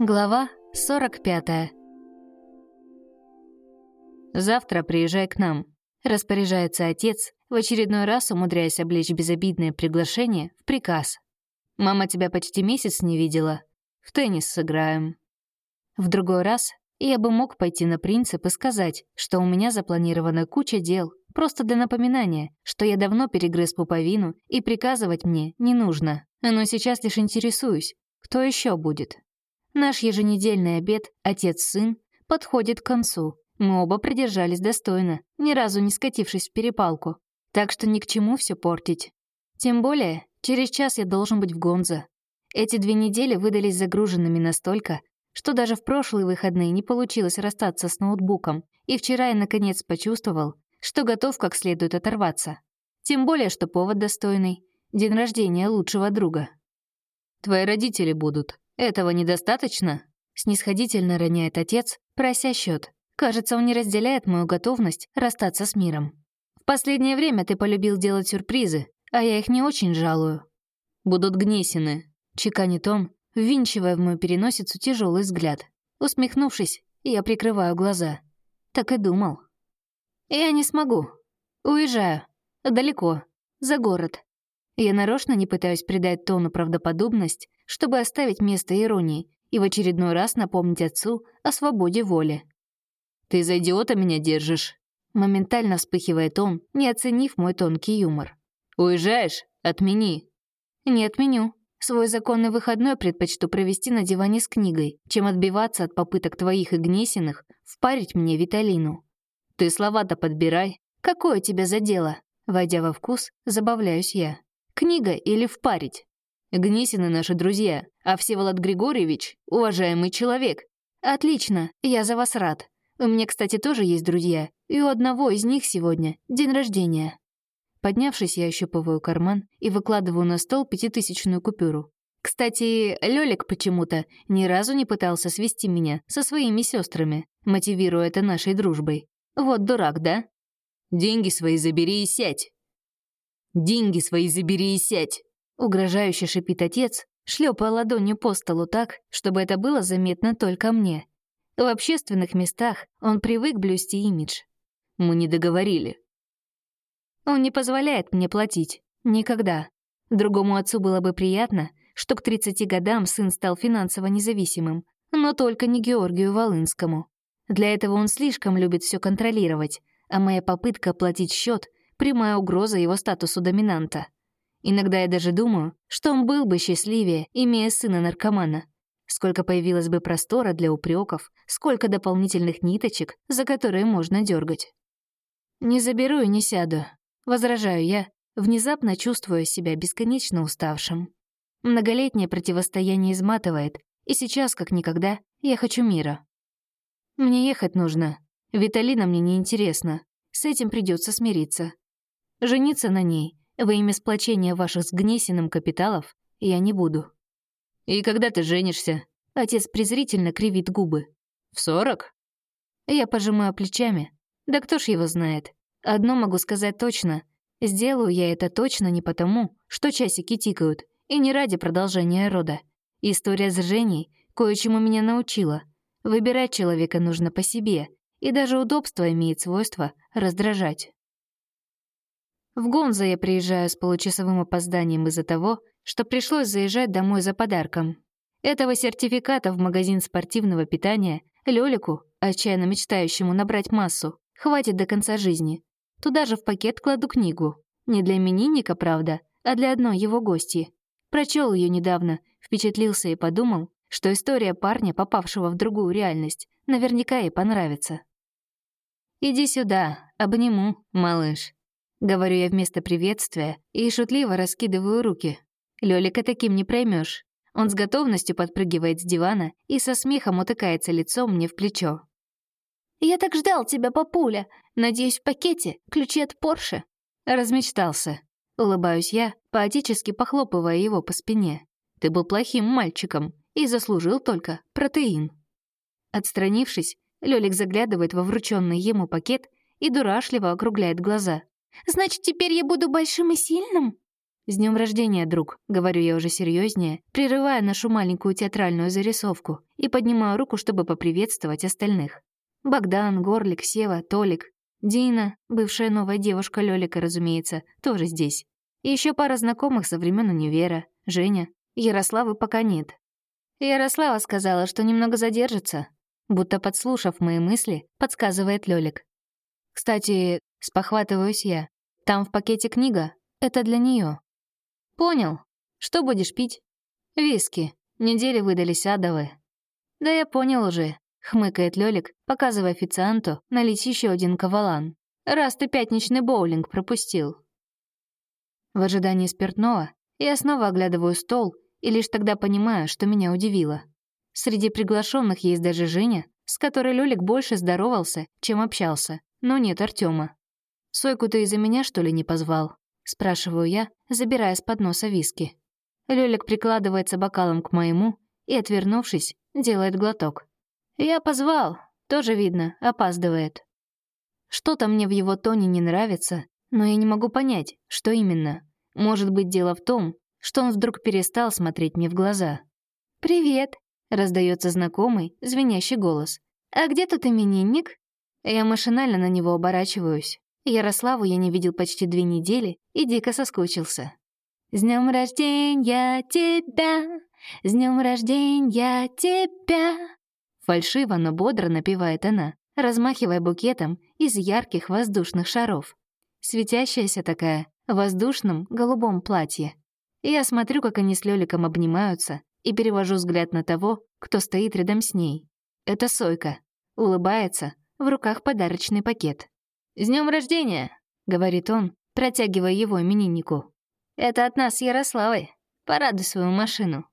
Глава 45. «Завтра приезжай к нам», — распоряжается отец, в очередной раз умудряясь облечь безобидное приглашение в приказ. «Мама тебя почти месяц не видела. В теннис сыграем». В другой раз я бы мог пойти на принцип и сказать, что у меня запланирована куча дел, просто для напоминания, что я давно перегрыз пуповину и приказывать мне не нужно. Но сейчас лишь интересуюсь, кто еще будет. Наш еженедельный обед «Отец-сын» подходит к концу. Мы оба придержались достойно, ни разу не скатившись в перепалку. Так что ни к чему все портить. Тем более, через час я должен быть в Гонзо. Эти две недели выдались загруженными настолько, что даже в прошлые выходные не получилось расстаться с ноутбуком, и вчера я наконец почувствовал, что готов как следует оторваться. Тем более, что повод достойный — день рождения лучшего друга. «Твои родители будут», «Этого недостаточно?» — снисходительно роняет отец, прося счет. Кажется, он не разделяет мою готовность расстаться с миром. «В последнее время ты полюбил делать сюрпризы, а я их не очень жалую». «Будут гнесины», — чеканит он, ввинчивая в мою переносицу тяжелый взгляд. Усмехнувшись, я прикрываю глаза. Так и думал. «Я не смогу. Уезжаю. Далеко. За город. Я нарочно не пытаюсь придать тону правдоподобность, чтобы оставить место иронии и в очередной раз напомнить отцу о свободе воли. «Ты за идиота меня держишь?» Моментально вспыхивает он, не оценив мой тонкий юмор. «Уезжаешь? Отмени». «Не отменю. Свой законный выходной предпочту провести на диване с книгой, чем отбиваться от попыток твоих и Гнесиных впарить мне Виталину. Ты слова-то подбирай. Какое тебе за дело?» Войдя во вкус, забавляюсь я. Книга или впарить? Гнесины наши друзья, а Всеволод Григорьевич — уважаемый человек. Отлично, я за вас рад. У меня, кстати, тоже есть друзья, и у одного из них сегодня день рождения. Поднявшись, я ощупываю карман и выкладываю на стол пятитысячную купюру. Кстати, Лёлик почему-то ни разу не пытался свести меня со своими сестрами, мотивируя это нашей дружбой. Вот дурак, да? «Деньги свои забери и сядь», «Деньги свои забери и сядь!» Угрожающе шипит отец, шлепая ладонью по столу так, чтобы это было заметно только мне. В общественных местах он привык блюсти имидж. Мы не договорили. Он не позволяет мне платить. Никогда. Другому отцу было бы приятно, что к 30 годам сын стал финансово независимым, но только не Георгию Волынскому. Для этого он слишком любит все контролировать, а моя попытка оплатить счет прямая угроза его статусу доминанта. Иногда я даже думаю, что он был бы счастливее, имея сына наркомана. Сколько появилось бы простора для упреков, сколько дополнительных ниточек, за которые можно дергать. «Не заберу и не сяду», — возражаю я, внезапно чувствуя себя бесконечно уставшим. Многолетнее противостояние изматывает, и сейчас, как никогда, я хочу мира. Мне ехать нужно. Виталина мне не интересна. С этим придется смириться. Жениться на ней во имя сплочения ваших с Гнесиным капиталов я не буду. И когда ты женишься? Отец презрительно кривит губы. В сорок? Я пожимаю плечами. Да кто ж его знает? Одно могу сказать точно. Сделаю я это точно не потому, что часики тикают, и не ради продолжения рода. История с Женей кое-чему меня научила. Выбирать человека нужно по себе, и даже удобство имеет свойство раздражать. В Гонзо я приезжаю с получасовым опозданием из-за того, что пришлось заезжать домой за подарком. Этого сертификата в магазин спортивного питания Лёлику, отчаянно мечтающему набрать массу, хватит до конца жизни. Туда же в пакет кладу книгу. Не для именинника, правда, а для одной его гости. Прочел ее недавно, впечатлился и подумал, что история парня, попавшего в другую реальность, наверняка ей понравится. «Иди сюда, обниму, малыш», Говорю я вместо приветствия и шутливо раскидываю руки. Лёлика таким не проймешь. Он с готовностью подпрыгивает с дивана и со смехом утыкается лицом мне в плечо. «Я так ждал тебя, папуля! Надеюсь, в пакете ключи от Порше?» Размечтался. Улыбаюсь я, поотечески похлопывая его по спине. «Ты был плохим мальчиком и заслужил только протеин». Отстранившись, Лёлик заглядывает во врученный ему пакет и дурашливо округляет глаза. Значит, теперь я буду большим и сильным?» «С днем рождения, друг!» — говорю я уже серьезнее, прерывая нашу маленькую театральную зарисовку и поднимаю руку, чтобы поприветствовать остальных. Богдан, Горлик, Сева, Толик, Дина, бывшая новая девушка Лёлика, разумеется, тоже здесь. И ещё пара знакомых со времен универа, Женя. Ярославы пока нет. Ярослава сказала, что немного задержится, будто подслушав мои мысли, подсказывает Лёлик. Кстати, спохватываюсь я. Там в пакете книга. Это для неё. Понял. Что будешь пить? Виски. Недели выдались адовые. Да я понял уже, хмыкает Лёлик, показывая официанту налить ещё один кавалан. Раз ты пятничный боулинг пропустил. В ожидании спиртного я снова оглядываю стол и лишь тогда понимаю, что меня удивило. Среди приглашенных есть даже Женя, с которой Лёлик больше здоровался, чем общался, но нет Артема. «Сойку ты из-за меня, что ли, не позвал?» — спрашиваю я, забирая с подноса виски. Лёлик прикладывается бокалом к моему и, отвернувшись, делает глоток. «Я позвал, тоже видно, опаздывает». Что-то мне в его тоне не нравится, но я не могу понять, что именно. Может быть, дело в том, что он вдруг перестал смотреть мне в глаза. «Привет», — раздается знакомый, звенящий голос. «А где тут именинник?» Я машинально на него оборачиваюсь. Ярославу я не видел почти две недели и дико соскучился. «С днем рождения тебя! С днем рождения тебя!» Фальшиво, но бодро напевает она, размахивая букетом из ярких воздушных шаров. Светящаяся такая, в воздушном голубом платье. Я смотрю, как они с Лёликом обнимаются, и перевожу взгляд на того, кто стоит рядом с ней. Это Сойка. Улыбается, в руках подарочный пакет. «С днем рождения!» — говорит он, протягивая его имениннику. «Это от нас с Ярославой. Порадуй свою машину».